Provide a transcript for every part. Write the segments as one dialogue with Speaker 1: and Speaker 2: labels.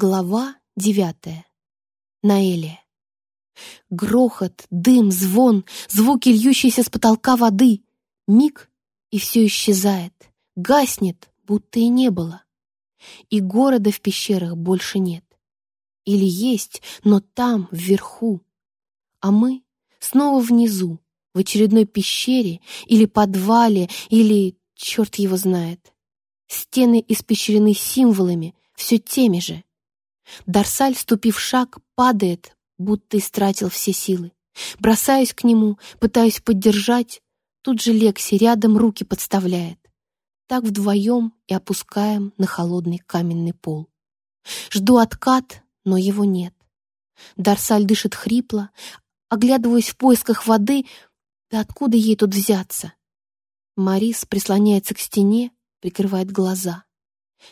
Speaker 1: Глава девятая. Наэлия. Грохот, дым, звон, звуки, льющиеся с потолка воды. Миг, и все исчезает, гаснет, будто и не было. И города в пещерах больше нет. Или есть, но там, вверху. А мы снова внизу, в очередной пещере или подвале, или черт его знает. Стены испещрены символами, все теми же. Дарсаль, ступив шаг, падает, будто истратил все силы. Бросаюсь к нему, пытаюсь поддержать. Тут же Лекси рядом руки подставляет. Так вдвоем и опускаем на холодный каменный пол. Жду откат, но его нет. Дарсаль дышит хрипло, оглядываюсь в поисках воды, да откуда ей тут взяться? Марис прислоняется к стене, прикрывает глаза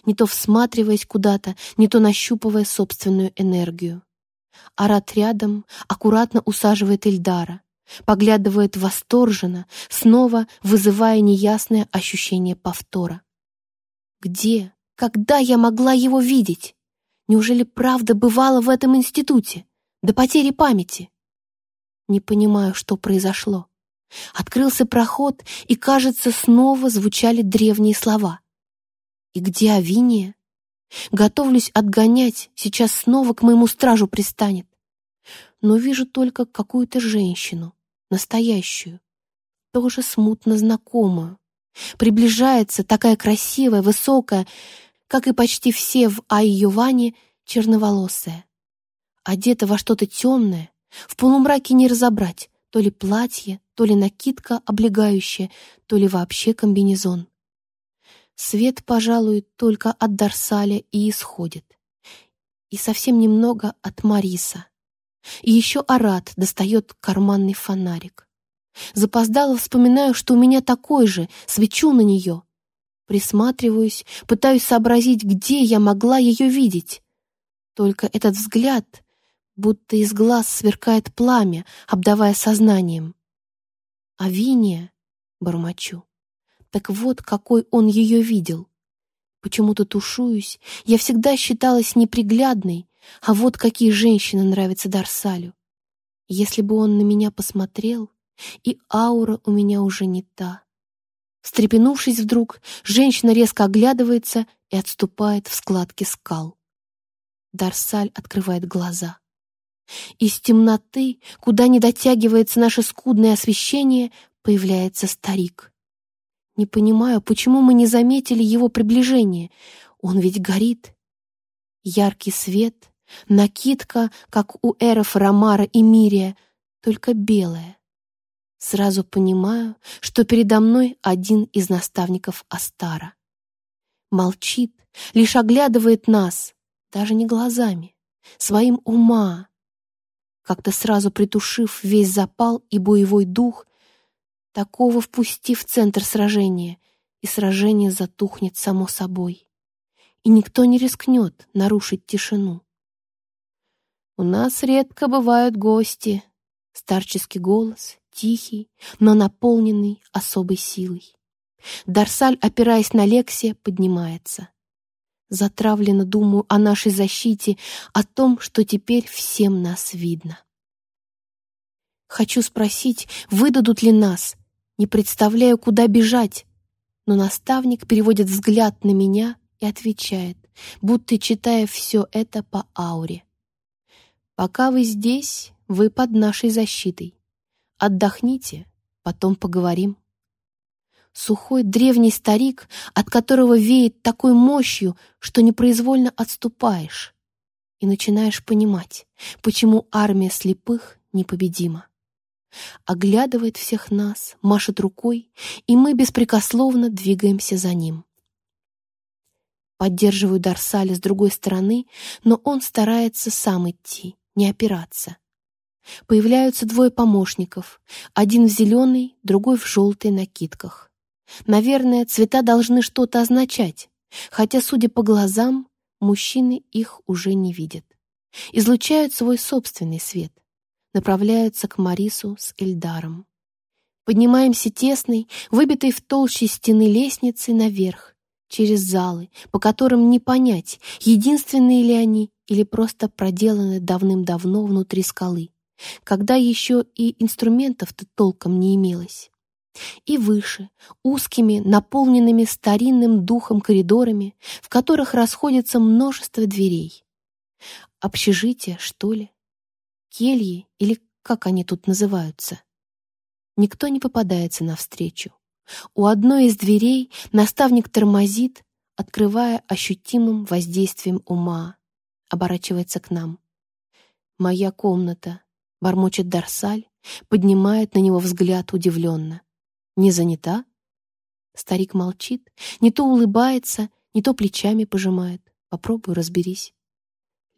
Speaker 1: не то всматриваясь куда-то, не то нащупывая собственную энергию. Арат рядом аккуратно усаживает Ильдара, поглядывает восторженно, снова вызывая неясное ощущение повтора. Где, когда я могла его видеть? Неужели правда бывала в этом институте? До потери памяти? Не понимаю, что произошло. Открылся проход, и, кажется, снова звучали древние слова — и где Авиния? Готовлюсь отгонять, сейчас снова к моему стражу пристанет. Но вижу только какую-то женщину, настоящую, тоже смутно знакомую. Приближается такая красивая, высокая, как и почти все в Айюване, черноволосая. Одета во что-то темное, в полумраке не разобрать, то ли платье, то ли накидка облегающая, то ли вообще комбинезон. Свет, пожалуй, только от Дарсаля и исходит. И совсем немного от Мариса. И еще Арат достает карманный фонарик. Запоздало вспоминаю, что у меня такой же, свечу на нее. Присматриваюсь, пытаюсь сообразить, где я могла ее видеть. Только этот взгляд, будто из глаз сверкает пламя, обдавая сознанием. «Авиния», — бормочу. Так вот, какой он ее видел. Почему-то тушуюсь. Я всегда считалась неприглядной, а вот какие женщины нравятся Дарсалю. Если бы он на меня посмотрел, и аура у меня уже не та. Встрепенувшись вдруг, женщина резко оглядывается и отступает в складки скал. Дарсаль открывает глаза. Из темноты, куда не дотягивается наше скудное освещение, появляется старик. Не понимаю, почему мы не заметили его приближение. Он ведь горит. Яркий свет, накидка, как у эров Ромара и Мирия, только белая. Сразу понимаю, что передо мной один из наставников Астара. Молчит, лишь оглядывает нас, даже не глазами, своим ума. Как-то сразу притушив весь запал и боевой дух, Такого впусти в центр сражения, и сражение затухнет само собой. И никто не рискнет нарушить тишину. «У нас редко бывают гости», — старческий голос, тихий, но наполненный особой силой. Дарсаль, опираясь на Лексе, поднимается. Затравленно думаю о нашей защите, о том, что теперь всем нас видно. Хочу спросить, выдадут ли нас, не представляю, куда бежать. Но наставник переводит взгляд на меня и отвечает, будто читая все это по ауре. «Пока вы здесь, вы под нашей защитой. Отдохните, потом поговорим». Сухой древний старик, от которого веет такой мощью, что непроизвольно отступаешь и начинаешь понимать, почему армия слепых непобедима оглядывает всех нас, машет рукой, и мы беспрекословно двигаемся за ним. Поддерживаю Дарсаля с другой стороны, но он старается сам идти, не опираться. Появляются двое помощников, один в зеленой, другой в желтой накидках. Наверное, цвета должны что-то означать, хотя, судя по глазам, мужчины их уже не видят. Излучают свой собственный свет — направляются к Марису с Эльдаром. Поднимаемся тесной, выбитой в толще стены лестницы наверх, через залы, по которым не понять, единственные ли они или просто проделаны давным-давно внутри скалы, когда еще и инструментов-то толком не имелось. И выше, узкими, наполненными старинным духом коридорами, в которых расходится множество дверей. Общежитие, что ли? Кельи или как они тут называются? Никто не попадается навстречу. У одной из дверей наставник тормозит, открывая ощутимым воздействием ума, оборачивается к нам. «Моя комната», — бормочет Дарсаль, поднимает на него взгляд удивленно. «Не занята?» Старик молчит, не то улыбается, не то плечами пожимает. Попробуй, разберись.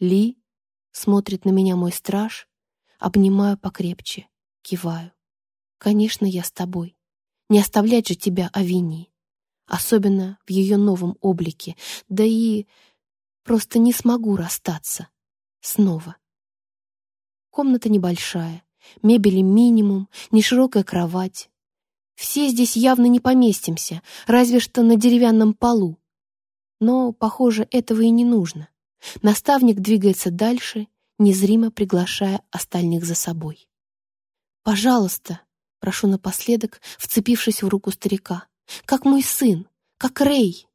Speaker 1: «Ли?» — смотрит на меня мой страж, обнимаю покрепче, киваю. «Конечно, я с тобой. Не оставлять же тебя Авинии, особенно в ее новом облике, да и просто не смогу расстаться. Снова. Комната небольшая, мебели минимум, неширокая кровать. Все здесь явно не поместимся, разве что на деревянном полу. Но, похоже, этого и не нужно. Наставник двигается дальше, незримо приглашая остальных за собой. «Пожалуйста», Прошу напоследок, вцепившись в руку старика. «Как мой сын! Как Рэй!»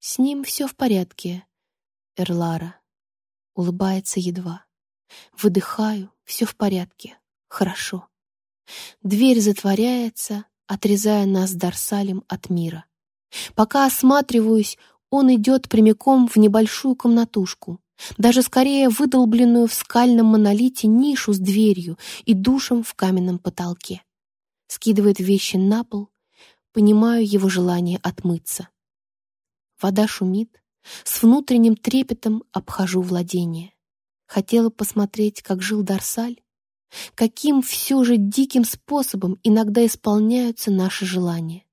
Speaker 1: «С ним все в порядке, Эрлара». Улыбается едва. Выдыхаю, все в порядке. Хорошо. Дверь затворяется, отрезая нас с Дарсалем от мира. Пока осматриваюсь, он идет прямиком в небольшую комнатушку, даже скорее выдолбленную в скальном монолите нишу с дверью и душем в каменном потолке скидывает вещи на пол, понимаю его желание отмыться. Вода шумит, с внутренним трепетом обхожу владение. Хотела посмотреть, как жил Дарсаль, каким все же диким способом иногда исполняются наши желания.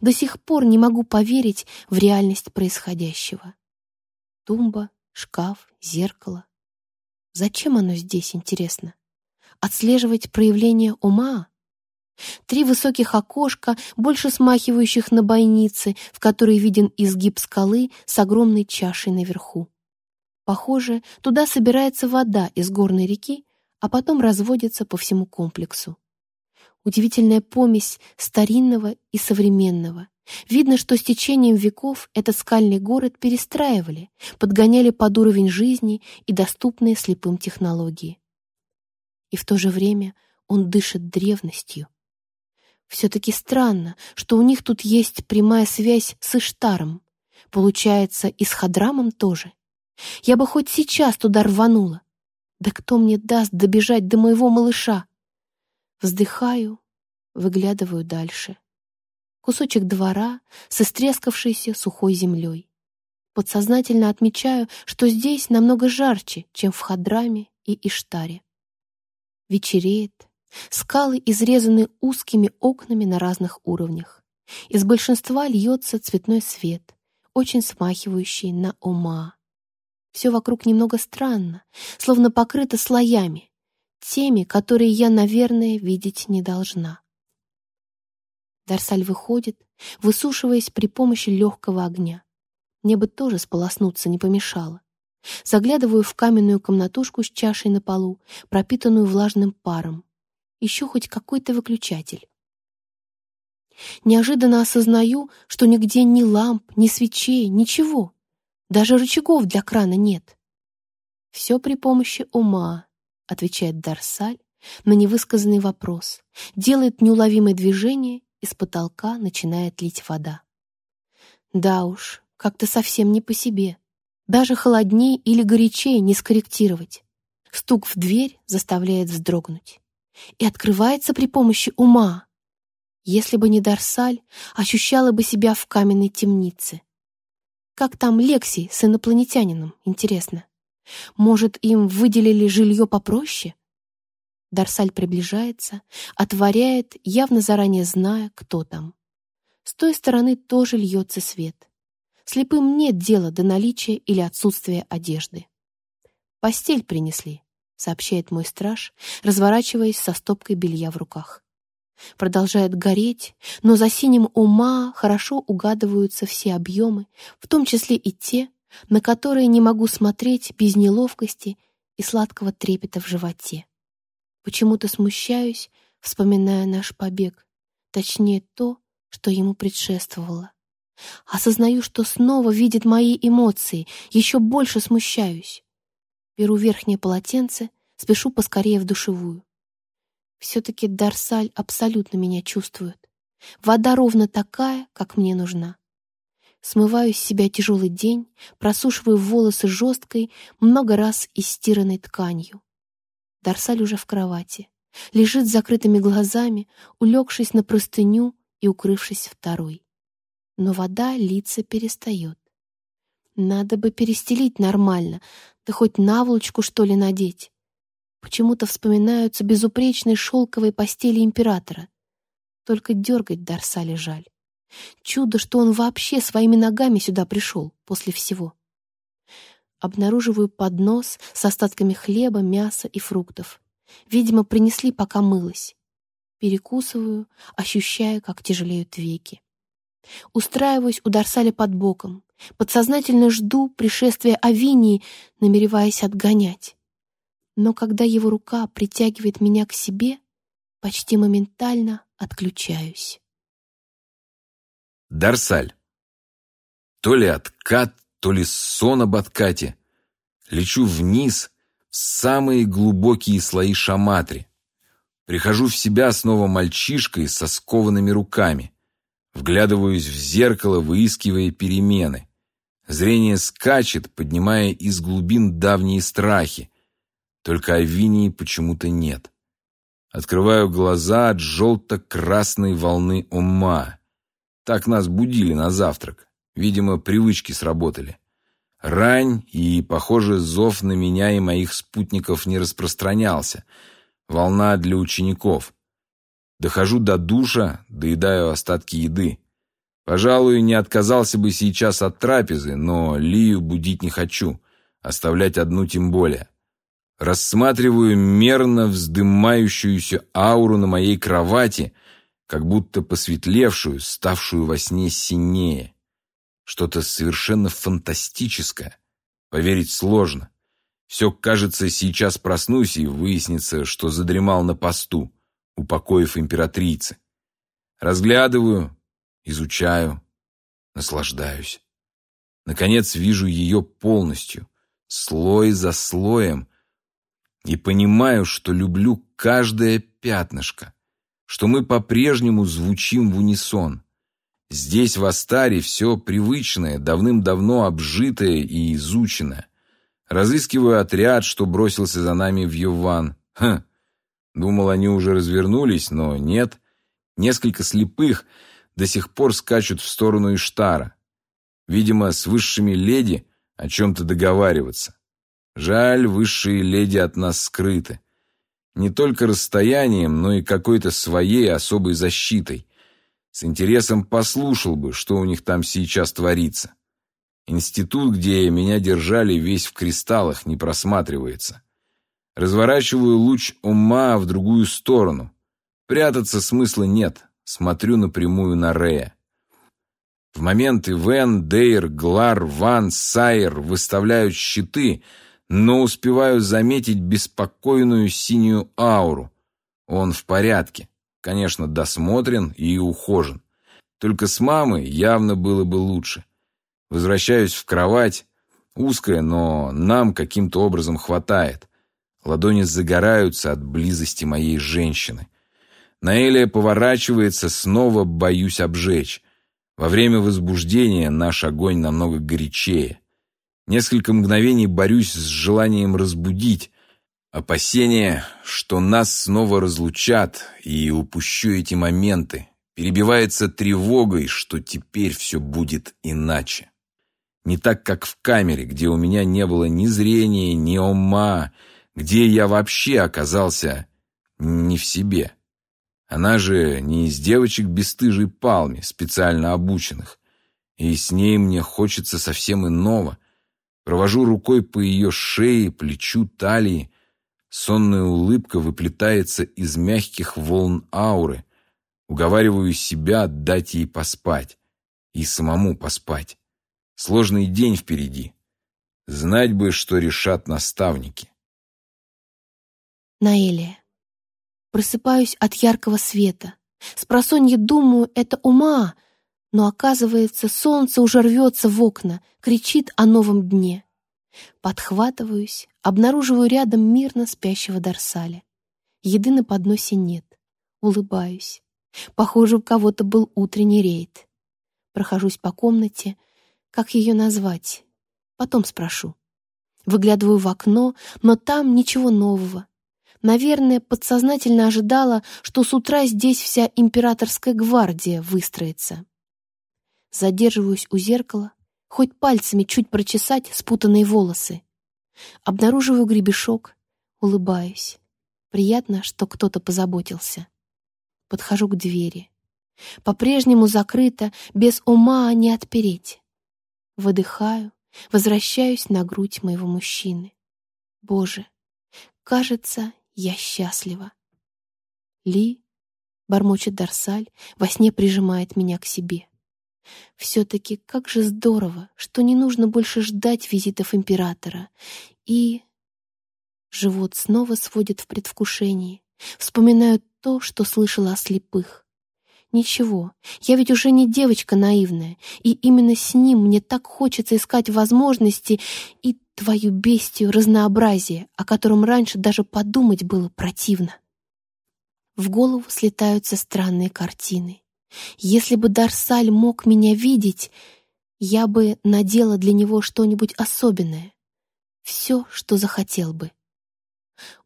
Speaker 1: До сих пор не могу поверить в реальность происходящего. Тумба, шкаф, зеркало. Зачем оно здесь, интересно? Отслеживать проявление ума? Три высоких окошка, больше смахивающих на бойницы, в которой виден изгиб скалы с огромной чашей наверху. Похоже, туда собирается вода из горной реки, а потом разводится по всему комплексу. Удивительная помесь старинного и современного. Видно, что с течением веков этот скальный город перестраивали, подгоняли под уровень жизни и доступные слепым технологии. И в то же время он дышит древностью, все-таки странно, что у них тут есть прямая связь с Иштаром. Получается, и с Хадрамом тоже. Я бы хоть сейчас туда рванула. Да кто мне даст добежать до моего малыша? Вздыхаю, выглядываю дальше. Кусочек двора с истрескавшейся сухой землей. Подсознательно отмечаю, что здесь намного жарче, чем в Хадраме и Иштаре. Вечереет, Скалы изрезаны узкими окнами на разных уровнях. Из большинства льется цветной свет, очень смахивающий на ума. Все вокруг немного странно, словно покрыто слоями, теми, которые я, наверное, видеть не должна. Дарсаль выходит, высушиваясь при помощи легкого огня. Мне бы тоже сполоснуться не помешало. Заглядываю в каменную комнатушку с чашей на полу, пропитанную влажным паром еще хоть какой-то выключатель. Неожиданно осознаю, что нигде ни ламп, ни свечей, ничего. Даже рычагов для крана нет. «Все при помощи ума», — отвечает Дарсаль на невысказанный вопрос, делает неуловимое движение, и с потолка начинает лить вода. Да уж, как-то совсем не по себе. Даже холоднее или горячее не скорректировать. Стук в дверь заставляет вздрогнуть и открывается при помощи ума. Если бы не Дарсаль, ощущала бы себя в каменной темнице. Как там Лекси с инопланетянином, интересно? Может, им выделили жилье попроще? Дарсаль приближается, отворяет, явно заранее зная, кто там. С той стороны тоже льется свет. Слепым нет дела до наличия или отсутствия одежды. Постель принесли. — сообщает мой страж, разворачиваясь со стопкой белья в руках. Продолжает гореть, но за синим ума хорошо угадываются все объемы, в том числе и те, на которые не могу смотреть без неловкости и сладкого трепета в животе. Почему-то смущаюсь, вспоминая наш побег, точнее то, что ему предшествовало. Осознаю, что снова видит мои эмоции, еще больше смущаюсь. Беру верхнее полотенце, спешу поскорее в душевую. Все-таки Дарсаль абсолютно меня чувствует. Вода ровно такая, как мне нужна. Смываю с себя тяжелый день, просушиваю волосы жесткой, много раз истиранной тканью. Дарсаль уже в кровати. Лежит с закрытыми глазами, улегшись на простыню и укрывшись второй. Но вода литься перестает. Надо бы перестелить нормально, да хоть наволочку, что ли, надеть. Почему-то вспоминаются безупречные шелковые постели императора. Только дергать Дарсале жаль. Чудо, что он вообще своими ногами сюда пришел после всего. Обнаруживаю поднос с остатками хлеба, мяса и фруктов. Видимо, принесли, пока мылась. Перекусываю, ощущая, как тяжелеют веки. Устраиваюсь у Дарсаля под боком. Подсознательно жду пришествия Авинии, намереваясь отгонять. Но когда его рука притягивает меня к себе, почти моментально отключаюсь.
Speaker 2: Дарсаль. То ли откат, то ли сон об откате. Лечу вниз, в самые глубокие слои шаматри. Прихожу в себя снова мальчишкой со скованными руками. Вглядываюсь в зеркало, выискивая перемены. Зрение скачет, поднимая из глубин давние страхи. Только Авинии почему-то нет. Открываю глаза от желто-красной волны ума. Так нас будили на завтрак. Видимо, привычки сработали. Рань и, похоже, зов на меня и моих спутников не распространялся. Волна для учеников. Дохожу до душа, доедаю остатки еды. Пожалуй, не отказался бы сейчас от трапезы, но Лию будить не хочу. Оставлять одну тем более. Рассматриваю мерно вздымающуюся ауру на моей кровати — как будто посветлевшую, ставшую во сне синее. Что-то совершенно фантастическое. Поверить сложно. Все, кажется, сейчас проснусь и выяснится, что задремал на посту, упокоив императрицы. Разглядываю, изучаю, наслаждаюсь. Наконец вижу ее полностью, слой за слоем, и понимаю, что люблю каждое пятнышко что мы по-прежнему звучим в унисон. Здесь, в Астаре, все привычное, давным-давно обжитое и изученное. Разыскиваю отряд, что бросился за нами в Йован. Хм, думал, они уже развернулись, но нет. Несколько слепых до сих пор скачут в сторону Иштара. Видимо, с высшими леди о чем-то договариваться. Жаль, высшие леди от нас скрыты не только расстоянием, но и какой-то своей особой защитой. С интересом послушал бы, что у них там сейчас творится. Институт, где меня держали, весь в кристаллах, не просматривается. Разворачиваю луч ума в другую сторону. Прятаться смысла нет, смотрю напрямую на Рея. В момент Ивен, Дейр, Глар, Ван, Сайер выставляют щиты — но успеваю заметить беспокойную синюю ауру. Он в порядке, конечно, досмотрен и ухожен. Только с мамой явно было бы лучше. Возвращаюсь в кровать, узкая, но нам каким-то образом хватает. Ладони загораются от близости моей женщины. Наэлия поворачивается, снова боюсь обжечь. Во время возбуждения наш огонь намного горячее. Несколько мгновений борюсь с желанием разбудить. Опасение, что нас снова разлучат, и упущу эти моменты, перебивается тревогой, что теперь все будет иначе. Не так, как в камере, где у меня не было ни зрения, ни ума, где я вообще оказался не в себе. Она же не из девочек бесстыжей палми, специально обученных. И с ней мне хочется совсем иного — Провожу рукой по ее шее, плечу, талии. Сонная улыбка выплетается из мягких волн ауры. Уговариваю себя дать ей поспать. И самому поспать. Сложный день впереди. Знать бы, что решат наставники.
Speaker 1: Наэлия. Просыпаюсь от яркого света. Спросонья думаю, это ума, но оказывается, солнце уже рвется в окна, кричит о новом дне. Подхватываюсь, обнаруживаю рядом мирно спящего Дарсаля. Еды на подносе нет. Улыбаюсь. Похоже, у кого-то был утренний рейд. Прохожусь по комнате. Как ее назвать? Потом спрошу. Выглядываю в окно, но там ничего нового. Наверное, подсознательно ожидала, что с утра здесь вся императорская гвардия выстроится. Задерживаюсь у зеркала, хоть пальцами чуть прочесать спутанные волосы. Обнаруживаю гребешок, улыбаюсь. Приятно, что кто-то позаботился. Подхожу к двери. По-прежнему закрыто, без ума не отпереть. Выдыхаю, возвращаюсь на грудь моего мужчины. Боже, кажется, я счастлива. Ли, бормочет Дарсаль, во сне прижимает меня к себе. Все-таки как же здорово, что не нужно больше ждать визитов императора. И... Живот снова сводит в предвкушении. Вспоминаю то, что слышала о слепых. Ничего, я ведь уже не девочка наивная, и именно с ним мне так хочется искать возможности и твою бестию разнообразие, о котором раньше даже подумать было противно. В голову слетаются странные картины. Если бы Дарсаль мог меня видеть, я бы надела для него что-нибудь особенное. Все, что захотел бы.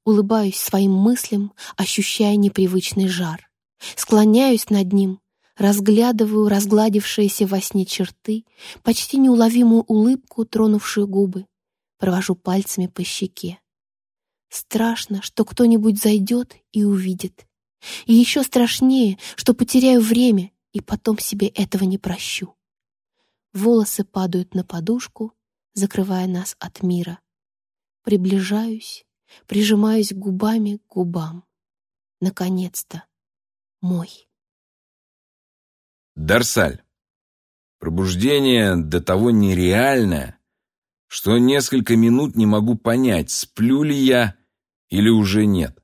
Speaker 1: Улыбаюсь своим мыслям, ощущая непривычный жар. Склоняюсь над ним, разглядываю разгладившиеся во сне черты, почти неуловимую улыбку, тронувшую губы, провожу пальцами по щеке. Страшно, что кто-нибудь зайдет и увидит. И еще страшнее, что потеряю время и потом себе этого не прощу. Волосы падают на подушку, закрывая нас от мира. Приближаюсь, прижимаюсь губами к губам. Наконец-то. Мой.
Speaker 2: Дарсаль. Пробуждение до того нереальное, что несколько минут не могу понять, сплю ли я или уже нет.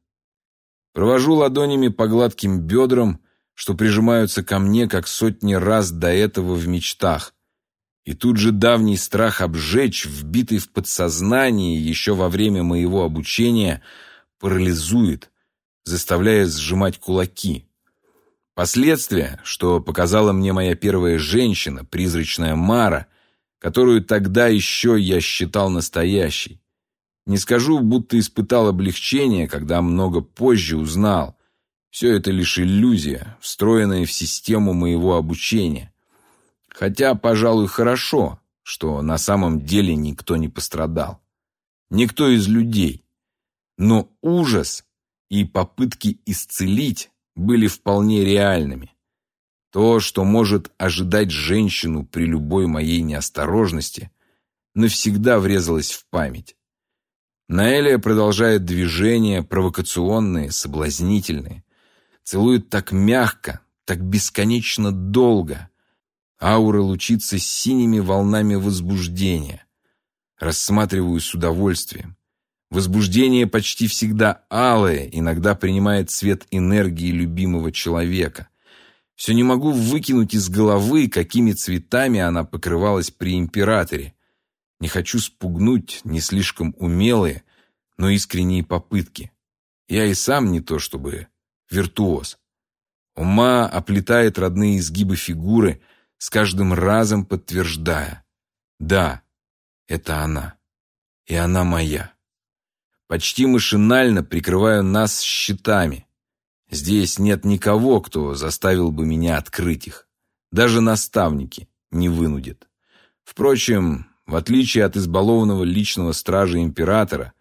Speaker 2: Провожу ладонями по гладким бедрам, что прижимаются ко мне, как сотни раз до этого в мечтах. И тут же давний страх обжечь, вбитый в подсознание еще во время моего обучения, парализует, заставляя сжимать кулаки. Последствия, что показала мне моя первая женщина, призрачная Мара, которую тогда еще я считал настоящей. Не скажу, будто испытал облегчение, когда много позже узнал. Все это лишь иллюзия, встроенная в систему моего обучения. Хотя, пожалуй, хорошо, что на самом деле никто не пострадал. Никто из людей. Но ужас и попытки исцелить были вполне реальными. То, что может ожидать женщину при любой моей неосторожности, навсегда врезалось в память. Наэлия продолжает движения, провокационные, соблазнительные. Целует так мягко, так бесконечно долго. Аура лучится синими волнами возбуждения. Рассматриваю с удовольствием. Возбуждение почти всегда алое, иногда принимает цвет энергии любимого человека. Все не могу выкинуть из головы, какими цветами она покрывалась при императоре. Не хочу спугнуть не слишком умелые, но искренние попытки. Я и сам не то чтобы виртуоз. Ума оплетает родные изгибы фигуры, с каждым разом подтверждая. Да, это она. И она моя. Почти машинально прикрываю нас щитами. Здесь нет никого, кто заставил бы меня открыть их. Даже наставники не вынудят. Впрочем, в отличие от избалованного личного стража императора,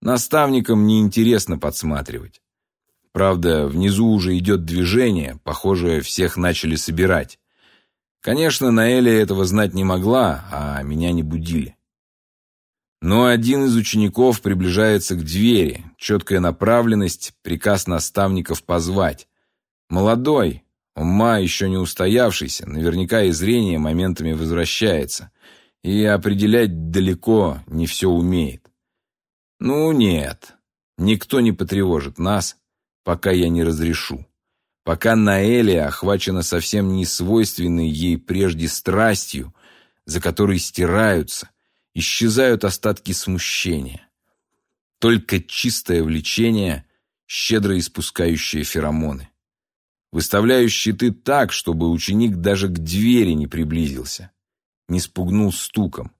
Speaker 2: наставникам неинтересно подсматривать. Правда, внизу уже идет движение, похоже, всех начали собирать. Конечно, Наэля этого знать не могла, а меня не будили. Но один из учеников приближается к двери, четкая направленность, приказ наставников позвать. Молодой, ума еще не устоявшийся, наверняка и зрение моментами возвращается. И определять далеко не все умеет. Ну нет, никто не потревожит нас, пока я не разрешу. Пока Наэлия охвачена совсем не свойственной ей прежде страстью, за которой стираются, исчезают остатки смущения. Только чистое влечение, щедро испускающее феромоны. Выставляю щиты так, чтобы ученик даже к двери не приблизился, не спугнул стуком.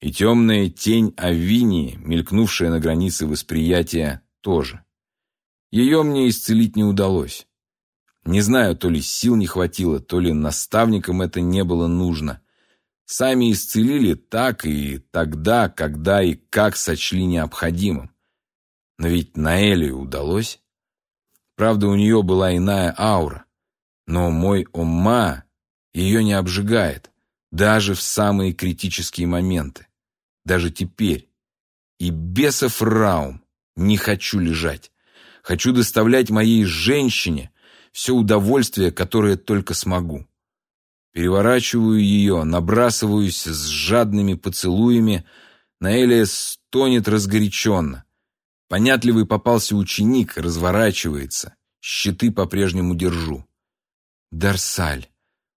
Speaker 2: И темная тень Авинии, мелькнувшая на границе восприятия, тоже. Ее мне исцелить не удалось. Не знаю, то ли сил не хватило, то ли наставникам это не было нужно. Сами исцелили так и тогда, когда и как сочли необходимым. Но ведь Наэлию удалось. Правда, у нее была иная аура. Но мой Омма ее не обжигает, даже в самые критические моменты. Даже теперь. И бесов раум не хочу лежать. Хочу доставлять моей женщине все удовольствие, которое только смогу. Переворачиваю ее, набрасываюсь с жадными поцелуями. Наэлия стонет разгоряченно. Понятливый попался ученик, разворачивается. Щиты по-прежнему держу. Дарсаль.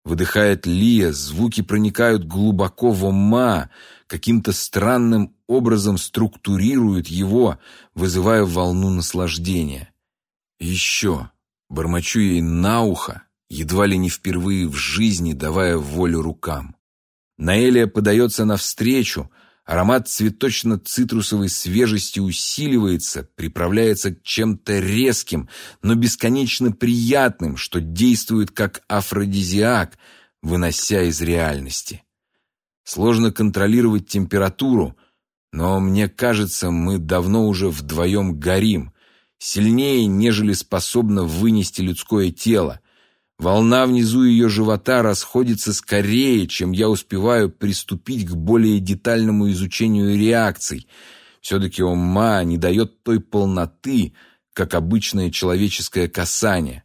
Speaker 2: Выдыхает Лия, звуки проникают глубоко в ума, каким-то странным образом структурируют его, вызывая волну наслаждения. Еще. Бормочу ей на ухо, едва ли не впервые в жизни давая волю рукам. Наэлия подается навстречу, Аромат цветочно-цитрусовой свежести усиливается, приправляется к чем-то резким, но бесконечно приятным, что действует как афродизиак, вынося из реальности. Сложно контролировать температуру, но мне кажется, мы давно уже вдвоем горим, сильнее, нежели способно вынести людское тело, Волна внизу ее живота расходится скорее, чем я успеваю приступить к более детальному изучению реакций. Все-таки ума не дает той полноты, как обычное человеческое касание.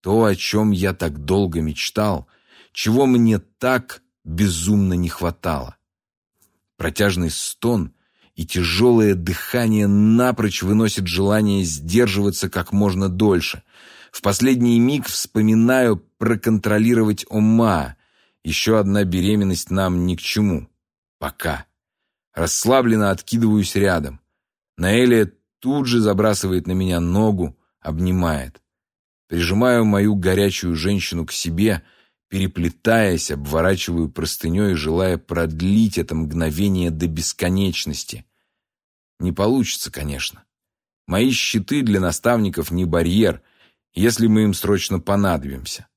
Speaker 2: То, о чем я так долго мечтал, чего мне так безумно не хватало. Протяжный стон и тяжелое дыхание напрочь выносит желание сдерживаться как можно дольше — в последний миг вспоминаю проконтролировать ума. Еще одна беременность нам ни к чему. Пока. Расслабленно откидываюсь рядом. Наэлия тут же забрасывает на меня ногу, обнимает. Прижимаю мою горячую женщину к себе, переплетаясь, обворачиваю простыней, желая продлить это мгновение до бесконечности. Не получится, конечно. Мои щиты для наставников не барьер, если мы им срочно понадобимся.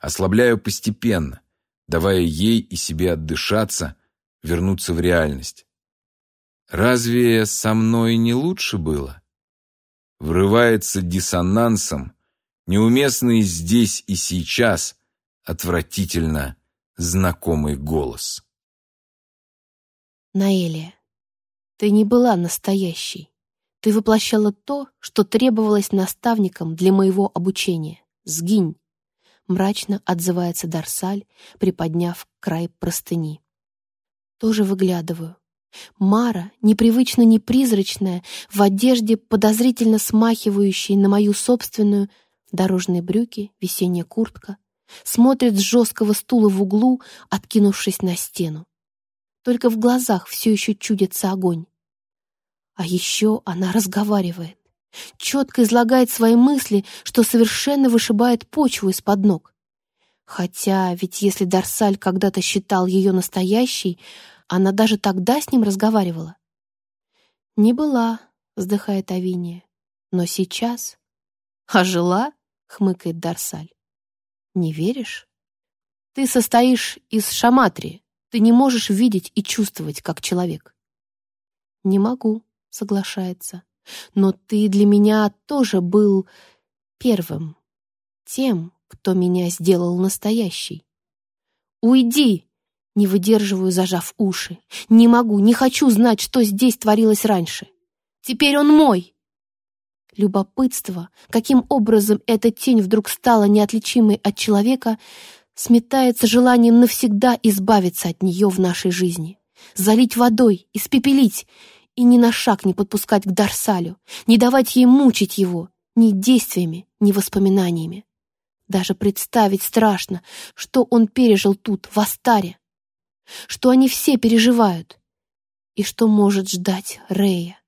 Speaker 2: Ослабляю постепенно, давая ей и себе отдышаться, вернуться в реальность. Разве со мной не лучше было? Врывается диссонансом, неуместный здесь и сейчас, отвратительно знакомый голос.
Speaker 1: Наэлия, ты не была настоящей. Ты воплощала то, что требовалось наставникам для моего обучения. Сгинь!» Мрачно отзывается Дарсаль, приподняв край простыни. Тоже выглядываю. Мара, непривычно непризрачная, в одежде, подозрительно смахивающей на мою собственную, дорожные брюки, весенняя куртка, смотрит с жесткого стула в углу, откинувшись на стену. Только в глазах все еще чудится огонь. А еще она разговаривает, четко излагает свои мысли, что совершенно вышибает почву из-под ног. Хотя, ведь если Дарсаль когда-то считал ее настоящей, она даже тогда с ним разговаривала. «Не была», — вздыхает Авиния, — «но сейчас...» «А жила?» — хмыкает Дарсаль. «Не веришь? Ты состоишь из шаматрии, ты не можешь видеть и чувствовать, как человек». «Не могу», соглашается. Но ты для меня тоже был первым, тем, кто меня сделал настоящей. Уйди! Не выдерживаю, зажав уши. Не могу, не хочу знать, что здесь творилось раньше. Теперь он мой. Любопытство, каким образом эта тень вдруг стала неотличимой от человека, сметается желанием навсегда избавиться от нее в нашей жизни, залить водой, испепелить и ни на шаг не подпускать к Дарсалю, не давать ей мучить его ни действиями, ни воспоминаниями. Даже представить страшно, что он пережил тут, в Астаре, что они все переживают и что может ждать Рея.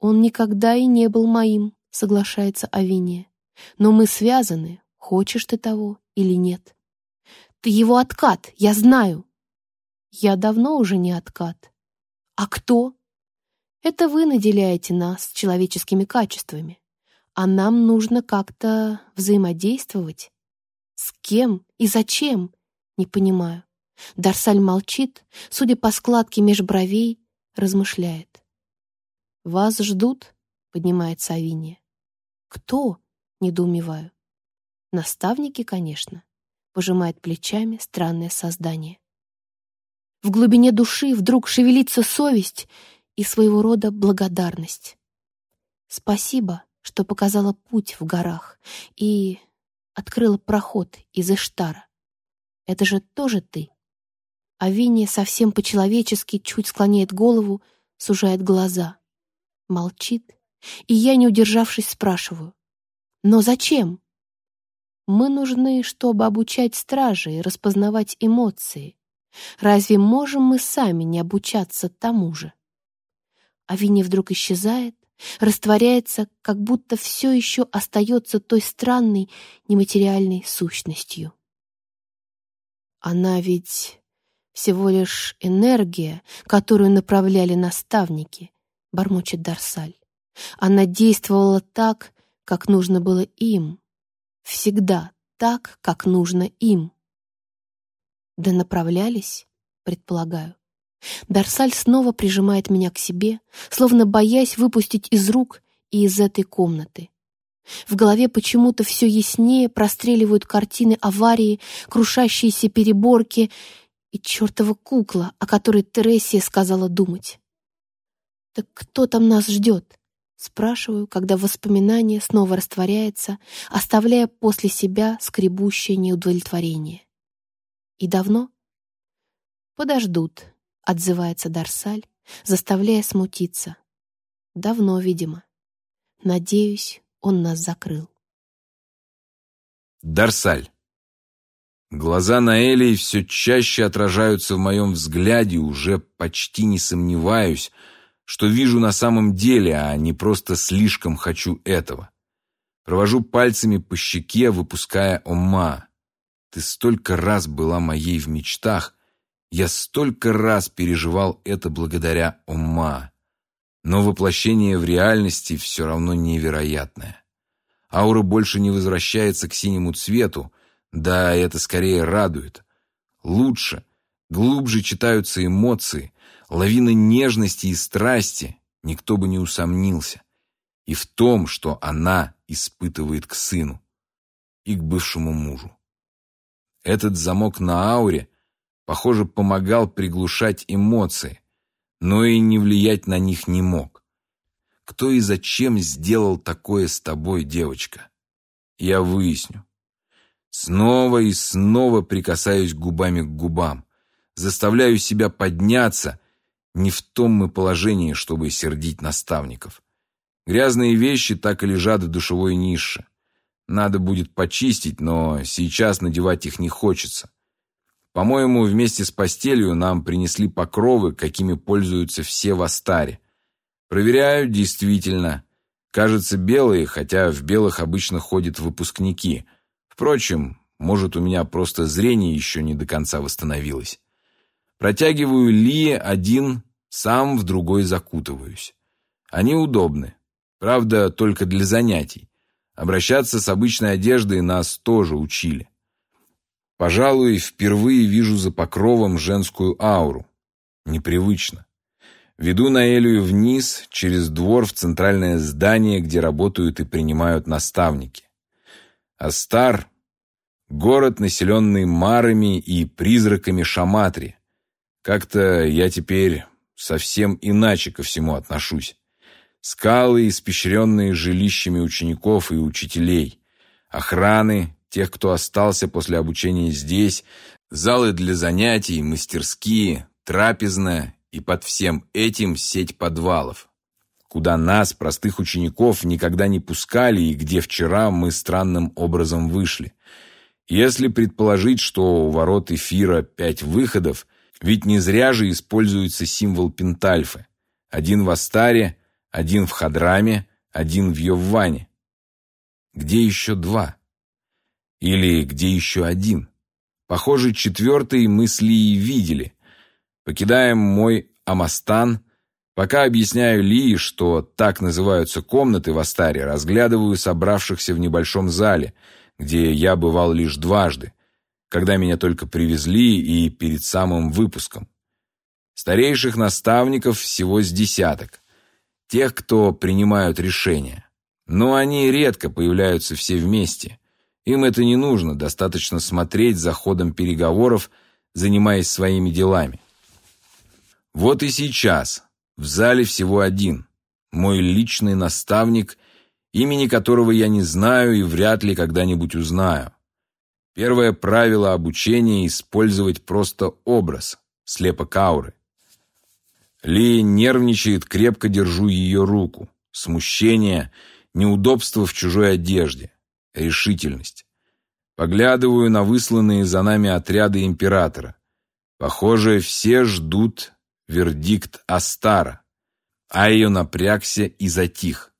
Speaker 1: «Он никогда и не был моим», — соглашается Авиния. «Но мы связаны, хочешь ты того или нет. Ты его откат, я знаю». «Я давно уже не откат». «А кто?» «Это вы наделяете нас человеческими качествами, а нам нужно как-то взаимодействовать. С кем и зачем? Не понимаю». Дарсаль молчит, судя по складке меж бровей, размышляет. «Вас ждут?» — поднимается Авиния. «Кто?» — недоумеваю. «Наставники, конечно», — пожимает плечами странное создание. В глубине души вдруг шевелится совесть и своего рода благодарность. Спасибо, что показала путь в горах и открыла проход из Иштара. Это же тоже ты. Авиния совсем по-человечески чуть склоняет голову, сужает глаза молчит, и я, не удержавшись, спрашиваю. «Но зачем?» «Мы нужны, чтобы обучать стражей распознавать эмоции. Разве можем мы сами не обучаться тому же?» А Винни вдруг исчезает, растворяется, как будто все еще остается той странной нематериальной сущностью. Она ведь всего лишь энергия, которую направляли наставники, — бормочет Дарсаль. Она действовала так, как нужно было им. Всегда так, как нужно им. Да направлялись, предполагаю. Дарсаль снова прижимает меня к себе, словно боясь выпустить из рук и из этой комнаты. В голове почему-то все яснее простреливают картины аварии, крушащиеся переборки и чертова кукла, о которой Тересия сказала думать. «Так кто там нас ждет?» Спрашиваю, когда воспоминание снова растворяется, оставляя после себя скребущее неудовлетворение. «И давно?» «Подождут», — отзывается Дарсаль, заставляя смутиться. «Давно, видимо. Надеюсь, он нас закрыл».
Speaker 2: Дарсаль. Глаза Наэлии все чаще отражаются в моем взгляде, уже почти не сомневаюсь — что вижу на самом деле, а не просто слишком хочу этого. Провожу пальцами по щеке, выпуская «Ома». Ты столько раз была моей в мечтах, я столько раз переживал это благодаря «Ома». Но воплощение в реальности все равно невероятное. Аура больше не возвращается к синему цвету, да, это скорее радует. Лучше, глубже читаются эмоции, лавина нежности и страсти, никто бы не усомнился. И в том, что она испытывает к сыну и к бывшему мужу. Этот замок на ауре, похоже, помогал приглушать эмоции, но и не влиять на них не мог. Кто и зачем сделал такое с тобой, девочка? Я выясню. Снова и снова прикасаюсь губами к губам, заставляю себя подняться не в том мы положении, чтобы сердить наставников. Грязные вещи так и лежат в душевой нише. Надо будет почистить, но сейчас надевать их не хочется. По-моему, вместе с постелью нам принесли покровы, какими пользуются все в Астаре. Проверяю, действительно. Кажется, белые, хотя в белых обычно ходят выпускники. Впрочем, может, у меня просто зрение еще не до конца восстановилось. Протягиваю Ли один сам в другой закутываюсь. Они удобны. Правда, только для занятий. Обращаться с обычной одеждой нас тоже учили. Пожалуй, впервые вижу за покровом женскую ауру. Непривычно. Веду Наэлию вниз, через двор в центральное здание, где работают и принимают наставники. Астар — город, населенный марами и призраками Шаматри. Как-то я теперь совсем иначе ко всему отношусь. Скалы, испещренные жилищами учеников и учителей, охраны, тех, кто остался после обучения здесь, залы для занятий, мастерские, трапезная и под всем этим сеть подвалов, куда нас, простых учеников, никогда не пускали и где вчера мы странным образом вышли. Если предположить, что у ворот эфира пять выходов, ведь не зря же используется символ Пентальфы. Один в Астаре, один в Хадраме, один в Йовване. Где еще два? Или где еще один? Похоже, четвертый мы с Лией видели. Покидаем мой Амастан. Пока объясняю Лии, что так называются комнаты в Астаре, разглядываю собравшихся в небольшом зале, где я бывал лишь дважды, когда меня только привезли и перед самым выпуском. Старейших наставников всего с десяток. Тех, кто принимают решения. Но они редко появляются все вместе. Им это не нужно, достаточно смотреть за ходом переговоров, занимаясь своими делами. Вот и сейчас в зале всего один. Мой личный наставник, имени которого я не знаю и вряд ли когда-нибудь узнаю. Первое правило обучения – использовать просто образ, слепок ауры. Ли нервничает, крепко держу ее руку. Смущение, неудобство в чужой одежде, решительность. Поглядываю на высланные за нами отряды императора. Похоже, все ждут вердикт Астара. А ее напрягся и затих.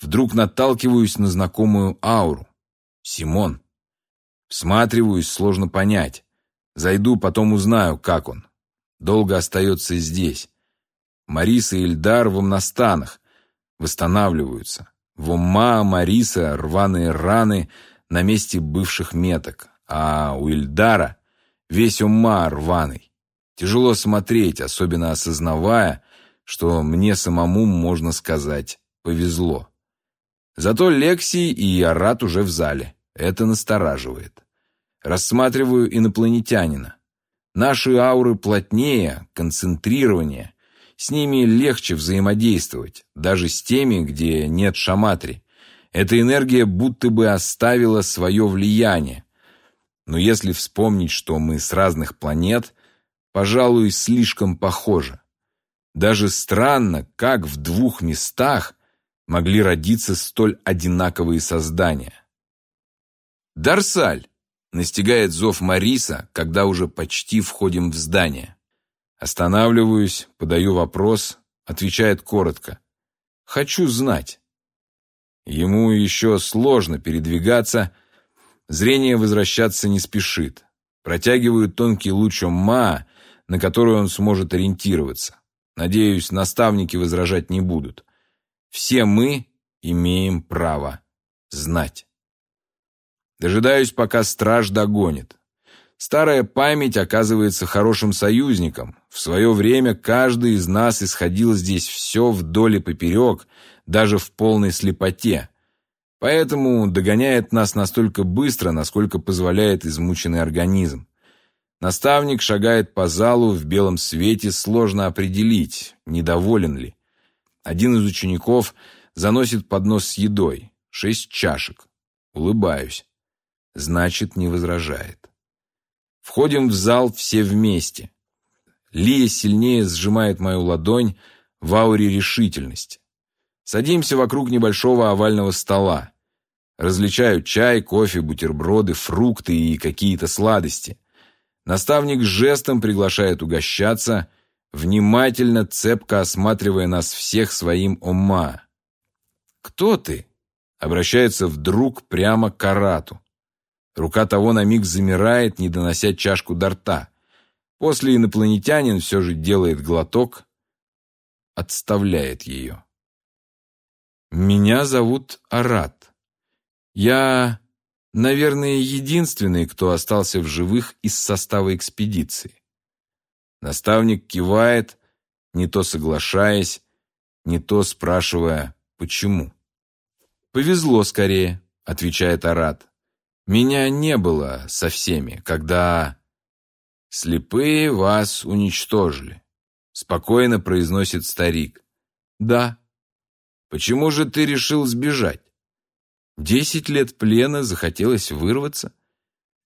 Speaker 2: Вдруг наталкиваюсь на знакомую ауру. Симон. Всматриваюсь, сложно понять. Зайду, потом узнаю, как он. Долго остается здесь. Мариса и Ильдар в Амнастанах. Восстанавливаются. В Умма, Мариса рваные раны на месте бывших меток. А у Ильдара весь Умма рваный. Тяжело смотреть, особенно осознавая, что мне самому, можно сказать, повезло. Зато Лекси и Арат уже в зале. Это настораживает. Рассматриваю инопланетянина. Наши ауры плотнее, концентрированнее. С ними легче взаимодействовать, даже с теми, где нет шаматри. Эта энергия будто бы оставила свое влияние. Но если вспомнить, что мы с разных планет, пожалуй, слишком похожи. Даже странно, как в двух местах могли родиться столь одинаковые создания. «Дарсаль!» — настигает зов Мариса, когда уже почти входим в здание. Останавливаюсь, подаю вопрос, отвечает коротко. «Хочу знать». Ему еще сложно передвигаться, зрение возвращаться не спешит. Протягиваю тонкий луч ма, на который он сможет ориентироваться. Надеюсь, наставники возражать не будут. Все мы имеем право знать. Дожидаюсь, пока страж догонит. Старая память оказывается хорошим союзником. В свое время каждый из нас исходил здесь все вдоль и поперек, даже в полной слепоте. Поэтому догоняет нас настолько быстро, насколько позволяет измученный организм. Наставник шагает по залу в белом свете, сложно определить, недоволен ли. Один из учеников заносит поднос с едой, шесть чашек. Улыбаюсь значит, не возражает. Входим в зал все вместе. Лия сильнее сжимает мою ладонь в ауре решительности. Садимся вокруг небольшого овального стола. Различаю чай, кофе, бутерброды, фрукты и какие-то сладости. Наставник жестом приглашает угощаться, внимательно, цепко осматривая нас всех своим ума. «Кто ты?» — обращается вдруг прямо к Арату. Рука того на миг замирает, не донося чашку до рта. После инопланетянин все же делает глоток, отставляет ее. «Меня зовут Арат. Я, наверное, единственный, кто остался в живых из состава экспедиции». Наставник кивает, не то соглашаясь, не то спрашивая «почему?». «Повезло скорее», — отвечает Арат. Меня не было со всеми, когда... Слепые вас уничтожили, спокойно произносит старик. Да. Почему же ты решил сбежать? Десять лет плена, захотелось вырваться.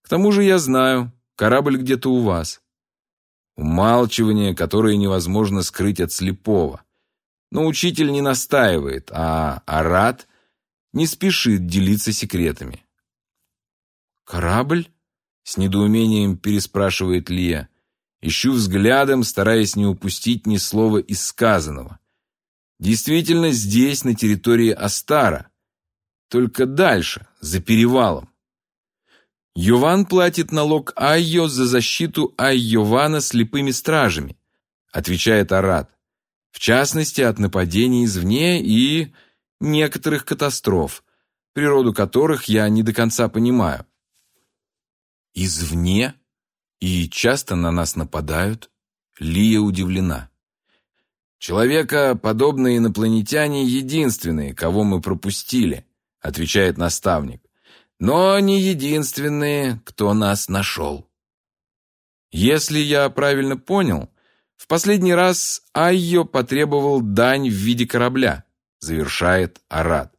Speaker 2: К тому же я знаю, корабль где-то у вас. Умалчивание, которое невозможно скрыть от слепого. Но учитель не настаивает, а Арат не спешит делиться секретами.
Speaker 1: «Корабль?»
Speaker 2: — с недоумением переспрашивает Лия. Ищу взглядом, стараясь не упустить ни слова из сказанного. Действительно, здесь, на территории Астара. Только дальше, за перевалом. Йован платит налог Айо за защиту Айована слепыми стражами, отвечает Арат. В частности, от нападений извне и некоторых катастроф, природу которых я не до конца понимаю. Извне? И часто на нас нападают? Лия удивлена. Человека, подобные инопланетяне, единственные, кого мы пропустили, отвечает наставник но не единственные, кто нас нашел. Если я правильно понял, в последний раз Айо потребовал дань в виде корабля, завершает Арат.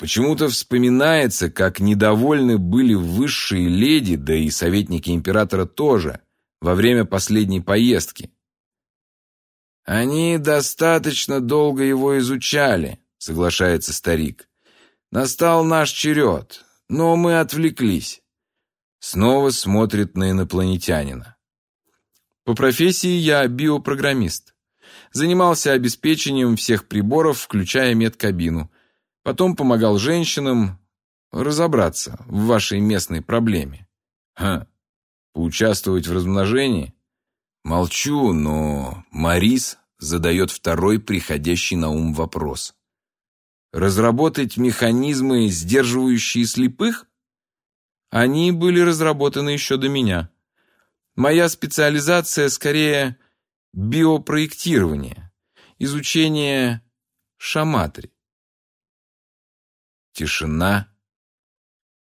Speaker 2: Почему-то вспоминается, как недовольны были высшие леди, да и советники императора тоже, во время последней поездки. «Они достаточно долго его изучали», — соглашается старик. Настал наш черед, но мы отвлеклись. Снова смотрит на инопланетянина. По профессии я биопрограммист. Занимался обеспечением всех приборов, включая медкабину. Потом помогал женщинам разобраться в вашей местной проблеме. Ха, поучаствовать в размножении? Молчу, но Марис задает второй приходящий на ум вопрос. Разработать механизмы, сдерживающие слепых? Они были разработаны еще до меня. Моя специализация скорее биопроектирование, изучение шаматри. Тишина,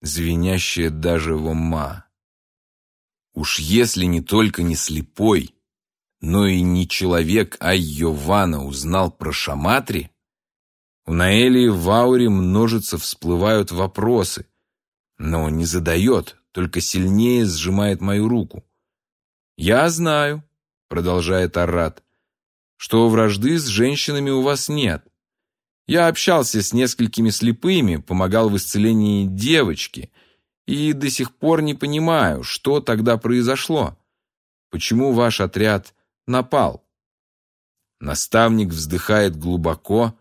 Speaker 2: звенящая даже в ума. Уж если не только не слепой, но и не человек, а Йована узнал про шаматри, у Наэли в ауре множится, всплывают вопросы, но не задает, только сильнее сжимает мою руку. «Я знаю», — продолжает Аррат, «что вражды с женщинами у вас нет. Я общался с несколькими слепыми, помогал в исцелении девочки, и до сих пор не понимаю, что тогда произошло. Почему ваш отряд напал?» Наставник вздыхает глубоко,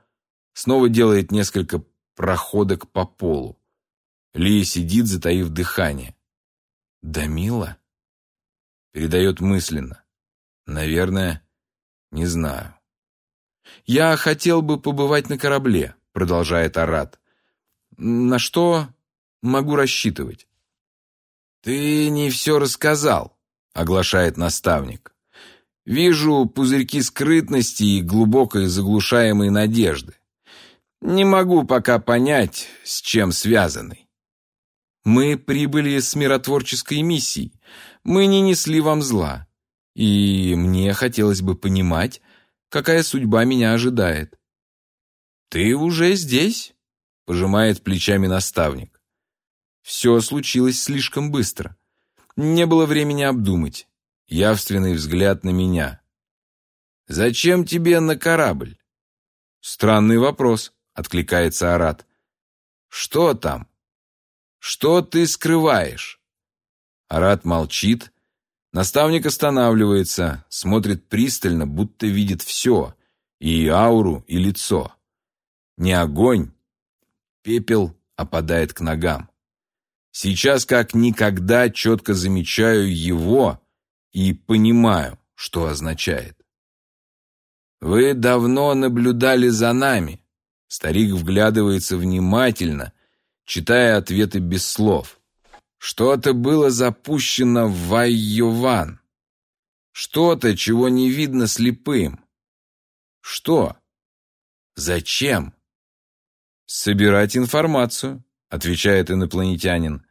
Speaker 2: Снова делает несколько проходок по полу. Лия сидит, затаив дыхание. «Дамила?» Передает мысленно. «Наверное, не знаю». «Я хотел бы побывать на корабле», продолжает Арат. «На что могу рассчитывать?» «Ты не все рассказал», — оглашает наставник. «Вижу пузырьки скрытности и глубокой заглушаемой надежды. Не могу пока понять, с чем связаны. Мы прибыли с миротворческой миссией. Мы не несли вам зла. И мне хотелось бы понимать, какая судьба меня ожидает. Ты уже здесь? Пожимает плечами наставник. Все случилось слишком быстро. Не было времени обдумать. Явственный взгляд на меня. «Зачем тебе на корабль?» «Странный вопрос откликается Арат. Что там? Что ты скрываешь? Арат молчит. Наставник останавливается, смотрит пристально, будто видит все, и ауру, и лицо. Не огонь, пепел опадает к ногам. Сейчас как никогда четко замечаю его и понимаю, что означает. Вы давно наблюдали за нами, Старик вглядывается внимательно, читая ответы без слов. Что-то было запущено в Вайюван. Что-то, чего не видно слепым. Что? Зачем? Собирать информацию, отвечает инопланетянин.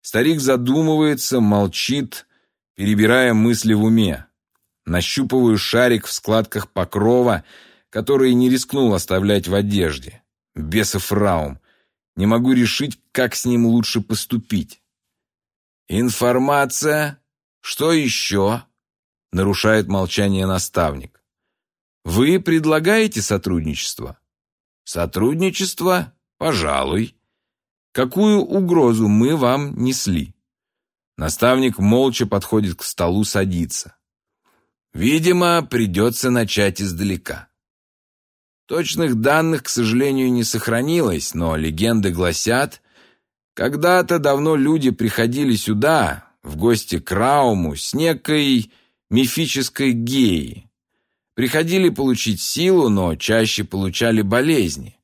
Speaker 2: Старик задумывается, молчит, перебирая мысли в уме. Нащупываю шарик в складках покрова, который не рискнул оставлять в одежде. Бесов раум. Не могу решить, как с ним лучше поступить. Информация. Что еще? Нарушает молчание наставник. Вы предлагаете сотрудничество? Сотрудничество? Пожалуй. Какую угрозу мы вам несли? Наставник молча подходит к столу, садится. Видимо, придется начать издалека. Точных данных, к сожалению, не сохранилось, но легенды гласят, когда-то давно люди приходили сюда, в гости к Рауму, с некой мифической геей. Приходили получить силу, но чаще получали болезни.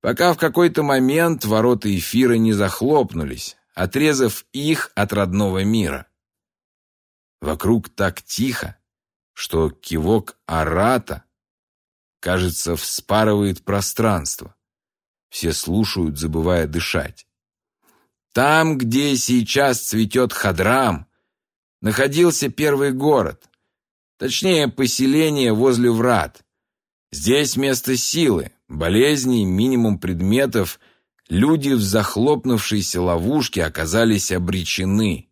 Speaker 2: Пока в какой-то момент ворота эфира не захлопнулись, отрезав их от родного мира. Вокруг так тихо, что кивок Арата, кажется, вспарывает пространство. Все слушают, забывая дышать. Там, где сейчас цветет Хадрам, находился первый город, точнее, поселение возле врат. Здесь место силы, болезней, минимум предметов, люди в захлопнувшейся ловушке оказались обречены,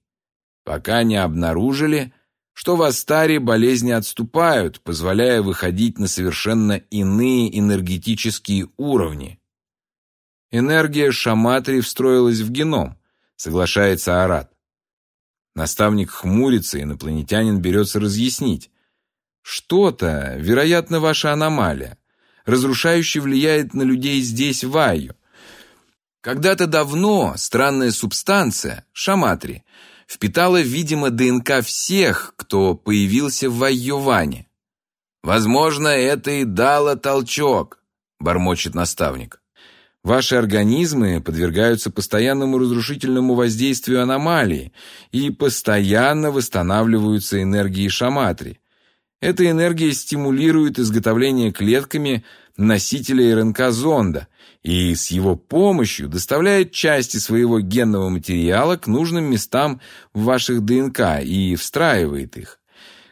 Speaker 2: пока не обнаружили, что в Астаре болезни отступают, позволяя выходить на совершенно иные энергетические уровни. Энергия Шаматри встроилась в геном, соглашается Арат. Наставник хмурится, инопланетянин берется разъяснить. Что-то, вероятно, ваша аномалия, разрушающе влияет на людей здесь, в Айю. Когда-то давно странная субстанция, Шаматри, впитала, видимо, ДНК всех, кто появился в Айюване. «Возможно, это и дало толчок», — бормочет наставник. Ваши организмы подвергаются постоянному разрушительному воздействию аномалии и постоянно восстанавливаются энергией шаматри. Эта энергия стимулирует изготовление клетками носителя РНК-зонда и с его помощью доставляет части своего генного материала к нужным местам в ваших ДНК и встраивает их.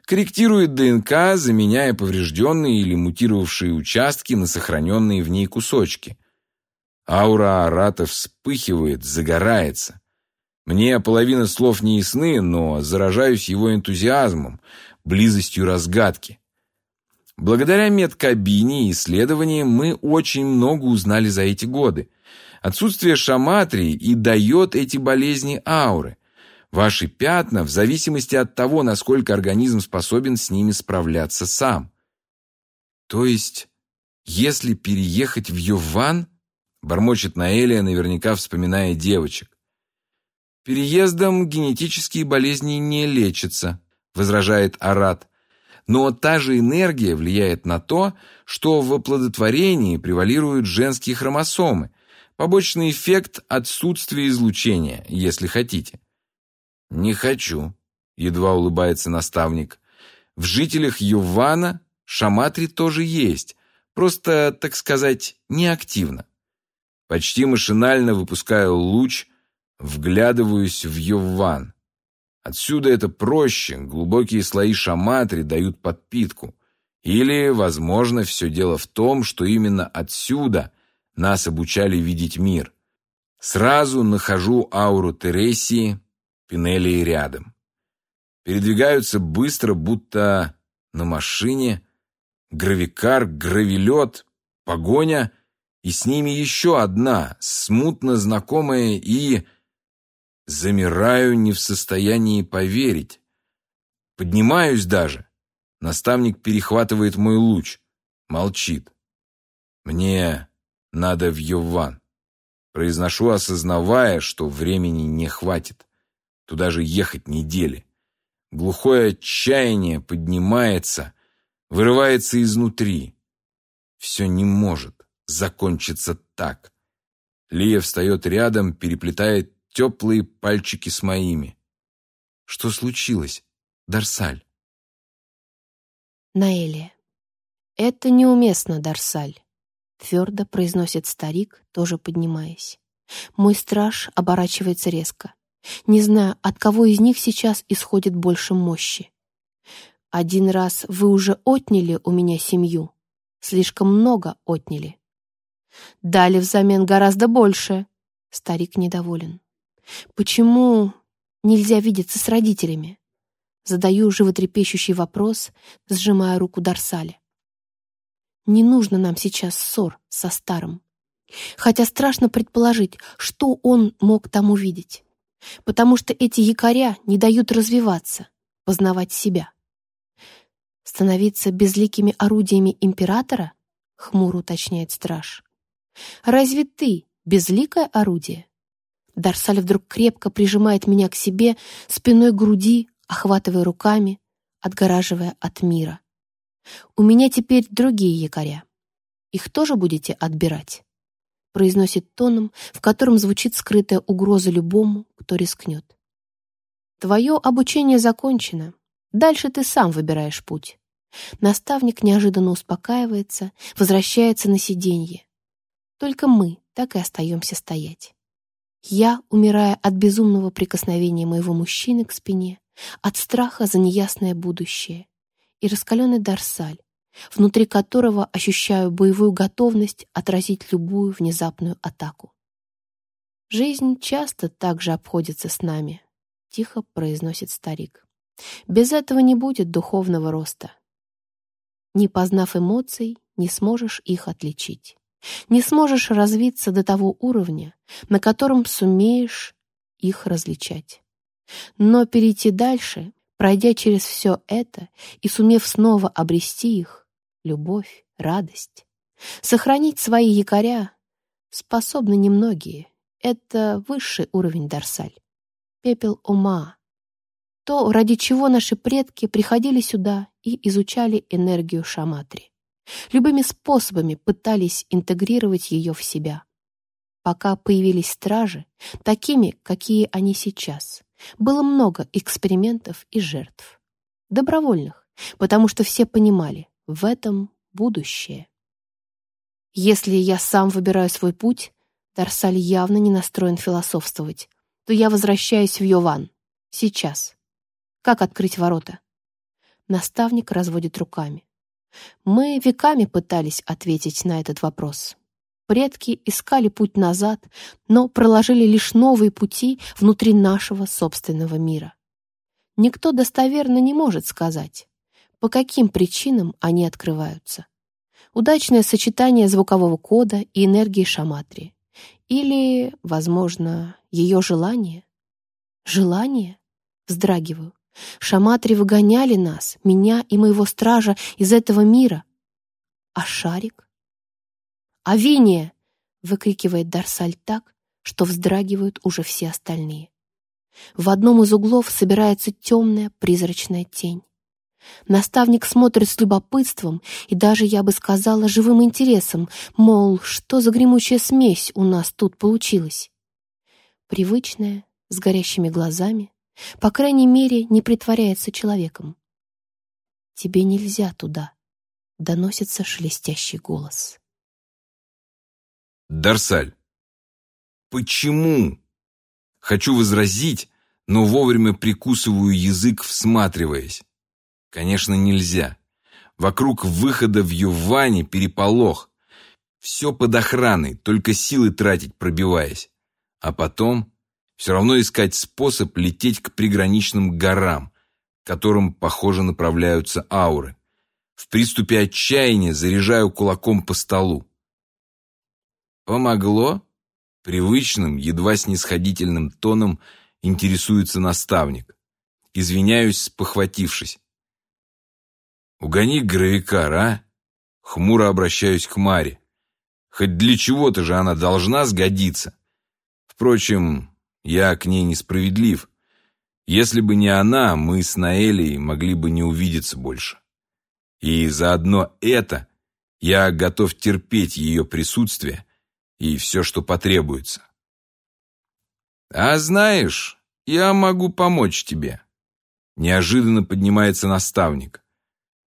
Speaker 2: Корректирует ДНК, заменяя поврежденные или мутировавшие участки на сохраненные в ней кусочки. Аура Арата вспыхивает, загорается. Мне половина слов не ясны, но заражаюсь его энтузиазмом, близостью разгадки. Благодаря медкабине и исследованиям мы очень много узнали за эти годы. Отсутствие шаматрии и дает эти болезни ауры. Ваши пятна в зависимости от того, насколько организм способен с ними справляться сам. То есть, если переехать в Йован, бормочет Наэлия, наверняка вспоминая девочек. Переездом генетические болезни не лечатся, возражает Арат. Но та же энергия влияет на то, что в оплодотворении превалируют женские хромосомы, побочный эффект отсутствия излучения, если хотите. Не хочу, едва улыбается наставник. В жителях Ювана шаматри тоже есть, просто, так сказать, неактивно. Почти машинально выпускаю луч, вглядываюсь в Юван. Отсюда это проще, глубокие слои шаматри дают подпитку. Или, возможно, все дело в том, что именно отсюда нас обучали видеть мир. Сразу нахожу ауру Тересии, Пинелии рядом. Передвигаются быстро, будто на машине. Гравикар, гравилет, погоня, и с ними еще одна, смутно знакомая и Замираю, не в состоянии поверить. Поднимаюсь даже. Наставник перехватывает мой луч. Молчит. Мне надо в Йован. Произношу, осознавая, что времени не хватит. Туда же ехать недели. Глухое отчаяние поднимается, вырывается изнутри. Все не может закончиться так. Лия встает рядом, переплетает теплые пальчики с моими. Что случилось, Дарсаль?
Speaker 1: Наэлия. Это неуместно, Дарсаль, твердо произносит старик, тоже поднимаясь. Мой страж оборачивается резко. Не знаю, от кого из них сейчас исходит больше мощи. Один раз вы уже отняли у меня семью. Слишком много отняли. Дали взамен гораздо больше, Старик недоволен. Почему нельзя видеться с родителями? Задаю животрепещущий вопрос, сжимая руку Дарсаля. Не нужно нам сейчас ссор со старым. Хотя страшно предположить, что он мог там увидеть. Потому что эти якоря не дают развиваться, познавать себя. Становиться безликими орудиями императора? Хмуро уточняет страж. Разве ты безликое орудие? Дарсаль вдруг крепко прижимает меня к себе, спиной к груди, охватывая руками, отгораживая от мира. У меня теперь другие якоря. Их тоже будете отбирать?» произносит тоном, в котором звучит скрытая угроза любому, кто рискнет. «Твое обучение закончено. Дальше ты сам выбираешь путь». Наставник неожиданно успокаивается, возвращается на сиденье. Только мы так и остаемся стоять. Я, умирая от безумного прикосновения моего мужчины к спине, от страха за неясное будущее, и раскаленный дарсаль, внутри которого ощущаю боевую готовность отразить любую внезапную атаку. «Жизнь часто так же обходится с нами», — тихо произносит старик. «Без этого не будет духовного роста. Не познав эмоций, не сможешь их отличить. Не сможешь развиться до того уровня, на котором сумеешь их различать. Но перейти дальше Пройдя через все это и сумев снова обрести их, любовь, радость, сохранить свои якоря способны немногие. Это высший уровень Дарсаль. Пепел ума. То, ради чего наши предки приходили сюда и изучали энергию Шаматри. Любыми способами пытались интегрировать ее в себя. Пока появились стражи, такими, какие они сейчас, было много экспериментов и жертв. Добровольных, потому что все понимали, в этом будущее. Если я сам выбираю свой путь, Дарсаль явно не настроен философствовать, то я возвращаюсь в Йован. Сейчас. Как открыть ворота? Наставник разводит руками. Мы веками пытались ответить на этот вопрос. Предки искали путь назад, но проложили лишь новые пути внутри нашего собственного мира. Никто достоверно не может сказать, по каким причинам они открываются. Удачное сочетание звукового кода и энергии Шаматри. Или, возможно, ее желание. Желание? Вздрагиваю. Шаматри выгоняли нас, меня и моего стража, из этого мира. А шарик? «Авиния!» — выкрикивает Дарсаль так, что вздрагивают уже все остальные. В одном из углов собирается темная призрачная тень. Наставник смотрит с любопытством и даже, я бы сказала, живым интересом, мол, что за гремучая смесь у нас тут получилась. Привычная, с горящими глазами, по крайней мере, не притворяется человеком. «Тебе нельзя туда», — доносится шелестящий голос.
Speaker 2: Дарсаль. Почему? Хочу возразить, но вовремя прикусываю язык, всматриваясь. Конечно, нельзя. Вокруг выхода в Юване переполох. Все под охраной, только силы тратить, пробиваясь. А потом все равно искать способ лететь к приграничным горам, к которым, похоже, направляются ауры. В приступе отчаяния заряжаю кулаком по столу. «Помогло?» Привычным, едва снисходительным тоном интересуется наставник. Извиняюсь, похватившись. «Угони гравикар, а?» Хмуро обращаюсь к Маре. Хоть для чего-то же она должна сгодиться. Впрочем, я к ней несправедлив. Если бы не она, мы с Наэлей могли бы не увидеться больше. И заодно это я готов терпеть ее присутствие, и все, что потребуется. «А знаешь, я могу помочь тебе», — неожиданно поднимается наставник.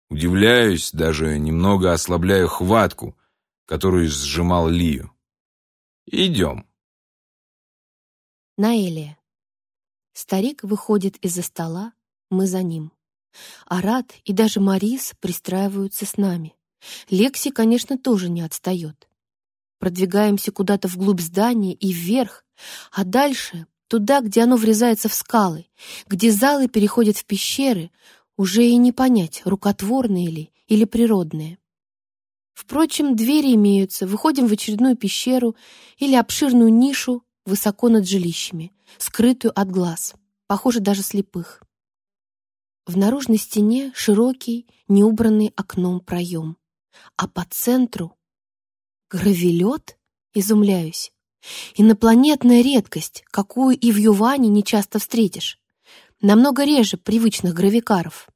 Speaker 2: Удивляюсь, даже немного ослабляю хватку, которую сжимал Лию. «Идем».
Speaker 1: Наэлия. Старик выходит из-за стола, мы за ним. Арат и даже Марис пристраиваются с нами. Лекси, конечно, тоже не отстает. продвигаемся куда-то вглубь здания и вверх, а дальше туда, где оно врезается в скалы, где залы переходят в пещеры, уже и не понять, рукотворные ли или природные. Впрочем, двери имеются, выходим в очередную пещеру или обширную нишу высоко над жилищами, скрытую от глаз, похоже, даже слепых. В наружной стене широкий, неубранный окном проем, а по центру — гравелет, изумляюсь. Инопланетная редкость, какую и в Юване не часто встретишь. Намного реже привычных гравикаров.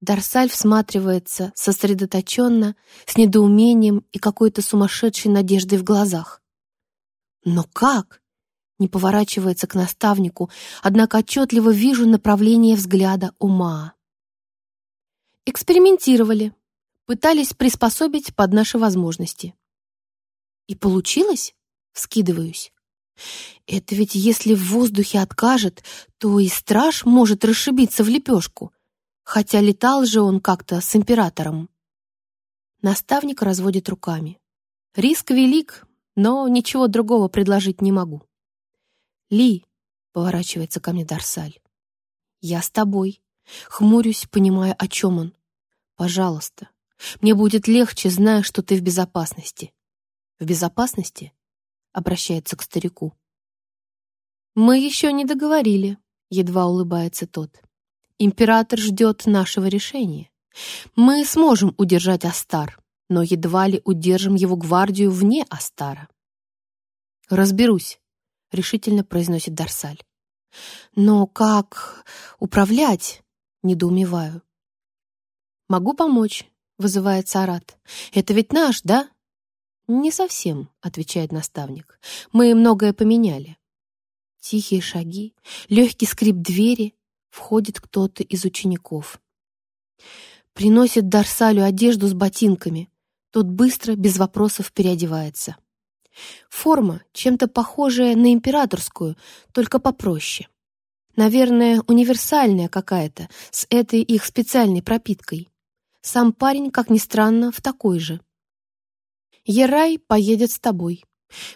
Speaker 1: Дарсаль всматривается сосредоточенно, с недоумением и какой-то сумасшедшей надеждой в глазах. Но как? Не поворачивается к наставнику, однако отчетливо вижу направление взгляда ума. Экспериментировали, пытались приспособить под наши возможности. И получилось? Вскидываюсь. Это ведь если в воздухе откажет, то и страж может расшибиться в лепешку, хотя летал же он как-то с императором. Наставник разводит руками. Риск велик, но ничего другого предложить не могу. «Ли», — поворачивается ко мне Дарсаль, — «я с тобой». Хмурюсь, понимая, о чем он. «Пожалуйста, мне будет легче, зная, что ты в безопасности». «В безопасности?» — обращается к старику. «Мы еще не договорили», — едва улыбается тот. «Император ждет нашего решения. Мы сможем удержать Астар, но едва ли удержим его гвардию вне Астара». «Разберусь», — решительно произносит Дарсаль. «Но как управлять?» — недоумеваю. «Могу помочь», — вызывает Сарат. «Это ведь наш, да?» «Не совсем», — отвечает наставник. «Мы многое поменяли». Тихие шаги, легкий скрип двери, входит кто-то из учеников. Приносит Дарсалю одежду с ботинками. Тот быстро, без вопросов, переодевается. Форма чем-то похожая на императорскую, только попроще. Наверное, универсальная какая-то, с этой их специальной пропиткой. Сам парень, как ни странно, в такой же. Ерай поедет с тобой.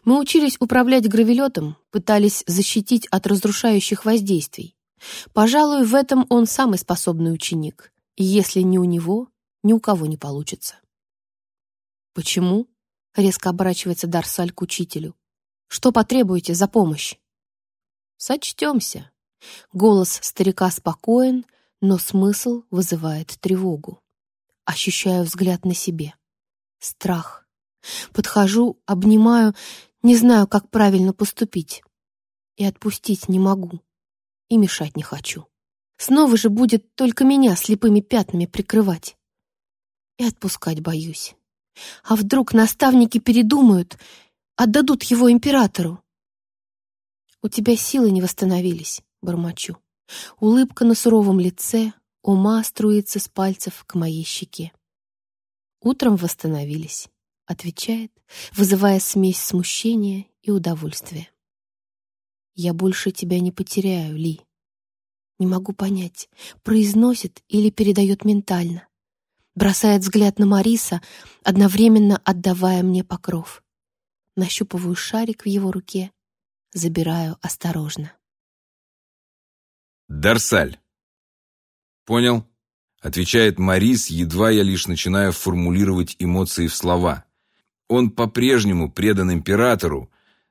Speaker 1: Мы учились управлять гравелетом, пытались защитить от разрушающих воздействий. Пожалуй, в этом он самый способный ученик. И если не у него, ни у кого не получится. «Почему?» — резко оборачивается Дарсаль к учителю. «Что потребуете за помощь?» «Сочтемся». Голос старика спокоен, но смысл вызывает тревогу. Ощущаю взгляд на себе. Страх. Подхожу, обнимаю, не знаю, как правильно поступить. И отпустить не могу. И мешать не хочу. Снова же будет только меня слепыми пятнами прикрывать. И отпускать боюсь. А вдруг наставники передумают, отдадут его императору? У тебя силы не восстановились, бормочу. Улыбка на суровом лице, ума струится с пальцев к моей щеке. Утром восстановились отвечает, вызывая смесь смущения и удовольствия. «Я больше тебя не потеряю, Ли». Не могу понять, произносит или передает ментально. Бросает взгляд на Мариса, одновременно отдавая мне покров. Нащупываю шарик в его руке, забираю осторожно.
Speaker 2: Дарсаль. Понял? Отвечает Марис, едва я лишь начинаю формулировать эмоции в слова. Он по-прежнему предан императору,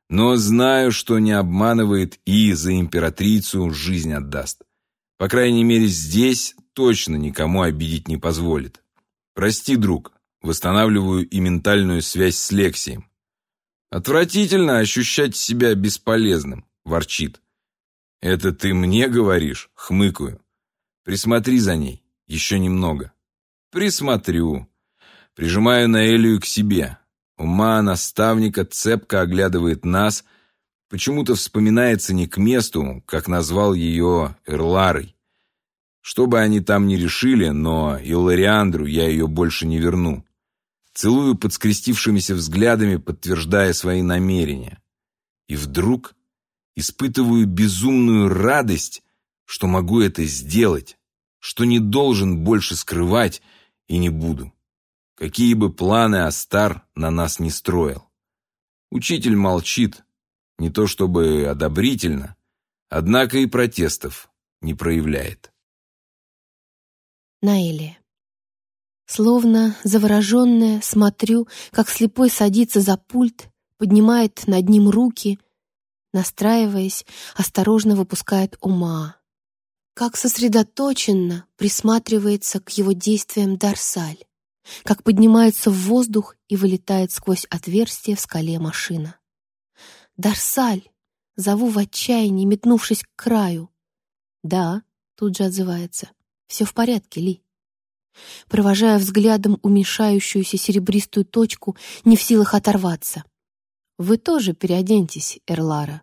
Speaker 2: но знаю, что не обманывает и за императрицу жизнь отдаст. По крайней мере, здесь точно никому обидеть не позволит. Прости, друг, восстанавливаю и ментальную связь с Лексием. Отвратительно ощущать себя бесполезным, ворчит. Это ты мне говоришь, хмыкаю. Присмотри за ней, еще немного. Присмотрю. Прижимаю Наэлию к себе. Ума наставника цепко оглядывает нас, почему-то вспоминается не к месту, как назвал ее Эрларой. Что бы они там ни решили, но Иллариандру я ее больше не верну. Целую под скрестившимися взглядами, подтверждая свои намерения. И вдруг испытываю безумную радость, что могу это сделать, что не должен больше скрывать и не буду какие бы планы Астар на нас не строил. Учитель молчит, не то чтобы одобрительно, однако и протестов не проявляет.
Speaker 1: Наэлия. Словно завороженная, смотрю, как слепой садится за пульт, поднимает над ним руки, настраиваясь, осторожно выпускает ума. Как сосредоточенно присматривается к его действиям Дарсаль, как поднимается в воздух и вылетает сквозь отверстие в скале машина. «Дарсаль!» — зову в отчаянии, метнувшись к краю. «Да», — тут же отзывается, — «все в порядке, Ли». Провожая взглядом уменьшающуюся серебристую точку, не в силах оторваться. «Вы тоже переоденьтесь, Эрлара».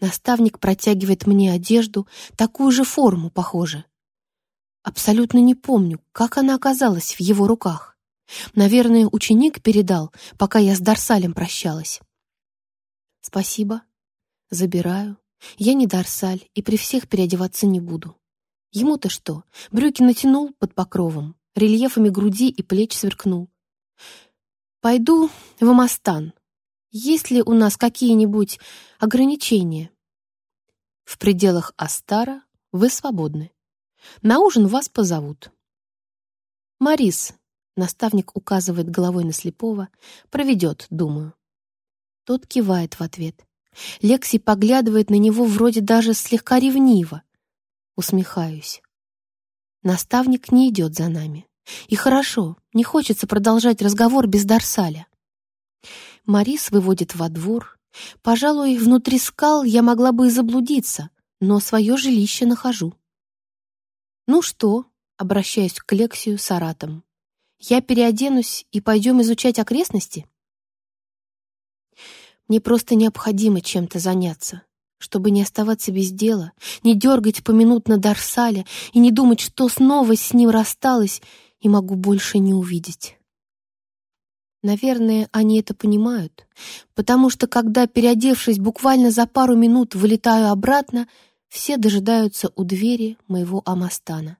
Speaker 1: Наставник протягивает мне одежду, такую же форму, похоже. Абсолютно не помню, как она оказалась в его руках. Наверное, ученик передал, пока я с Дарсалем прощалась. Спасибо. Забираю. Я не Дарсаль и при всех переодеваться не буду. Ему-то что? Брюки натянул под покровом, рельефами груди и плеч сверкнул. Пойду в Амастан. Есть ли у нас какие-нибудь ограничения? В пределах Астара вы свободны. На ужин вас позовут. Марис, наставник указывает головой на слепого, проведет, думаю. Тот кивает в ответ. Лекси поглядывает на него вроде даже слегка ревниво. Усмехаюсь. Наставник не идет за нами. И хорошо, не хочется продолжать разговор без Дарсаля. Марис выводит во двор. Пожалуй, внутри скал я могла бы и заблудиться, но свое жилище нахожу. «Ну что?» — обращаюсь к Лексию с Аратом. «Я переоденусь и пойдем изучать окрестности?» Мне просто необходимо чем-то заняться, чтобы не оставаться без дела, не дергать поминутно Дарсаля и не думать, что снова с ним рассталась и могу больше не увидеть. Наверное, они это понимают, потому что, когда, переодевшись буквально за пару минут, вылетаю обратно, все дожидаются у двери моего Амастана.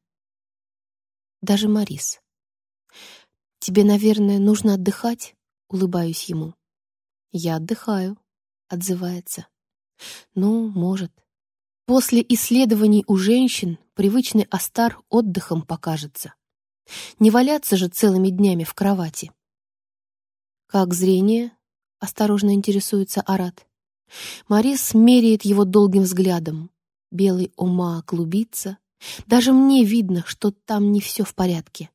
Speaker 1: Даже Марис. «Тебе, наверное, нужно отдыхать?» — улыбаюсь ему. «Я отдыхаю», — отзывается. «Ну, может. После исследований у женщин привычный Астар отдыхом покажется. Не валяться же целыми днями в кровати». «Как зрение?» — осторожно интересуется Арат. Марис меряет его долгим взглядом. Белый ума клубится. Даже мне видно, что там не все в порядке.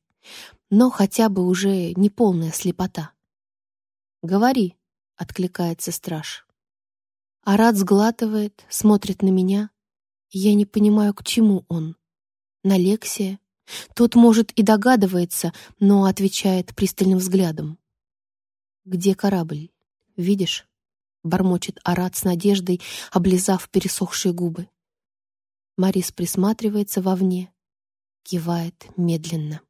Speaker 1: Но хотя бы уже не полная слепота. «Говори», — откликается страж. Арат сглатывает, смотрит на меня. я не понимаю, к чему он. На Лексия. Тот, может, и догадывается, но отвечает пристальным взглядом. «Где корабль? Видишь?» — бормочет Арат с надеждой, облизав пересохшие губы. Марис присматривается вовне, кивает медленно.